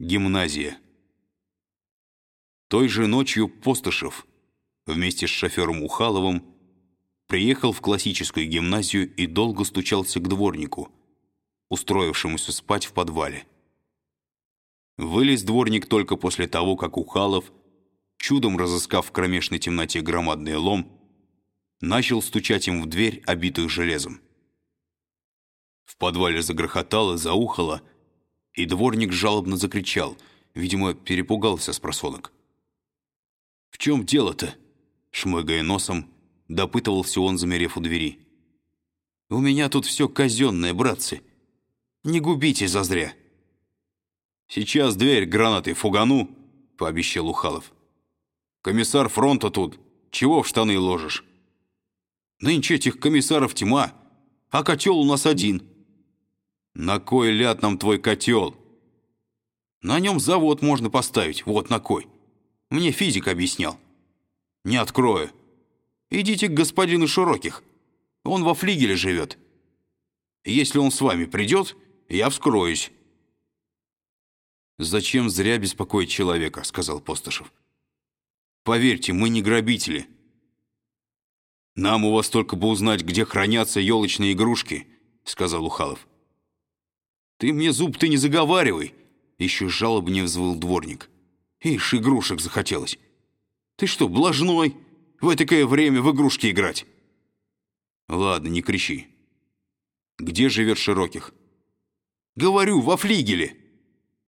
Гимназия. Той же ночью Постышев вместе с шофером Ухаловым приехал в классическую гимназию и долго стучался к дворнику, устроившемуся спать в подвале. Вылез дворник только после того, как Ухалов, чудом разыскав в кромешной темноте громадный лом, начал стучать им в дверь, обитую железом. В подвале загрохотало, заухало — и дворник жалобно закричал, видимо, перепугался с просонок. «В чем дело-то?» Шмыгая носом, допытывался он, замерев у двери. «У меня тут все казенное, братцы. Не губите зазря». «Сейчас дверь гранатой фугану», — пообещал Ухалов. «Комиссар фронта тут. Чего в штаны ложишь?» «Нынче этих комиссаров тьма, а котел у нас один». «На кой ляд нам твой котел?» «На нем завод можно поставить, вот на кой. Мне физик объяснял». «Не открою. Идите к господину Широких. Он во флигеле живет. Если он с вами придет, я вскроюсь». «Зачем зря беспокоить человека?» — сказал Постышев. «Поверьте, мы не грабители. Нам у вас только бы узнать, где хранятся елочные игрушки», — сказал Ухалов. «Ты мне зуб ты не заговаривай!» Еще жалобнее взвыл дворник. «Ишь, игрушек захотелось! Ты что, блажной? В такое время в игрушки играть!» «Ладно, не кричи. Где живет Широких?» «Говорю, во флигеле!»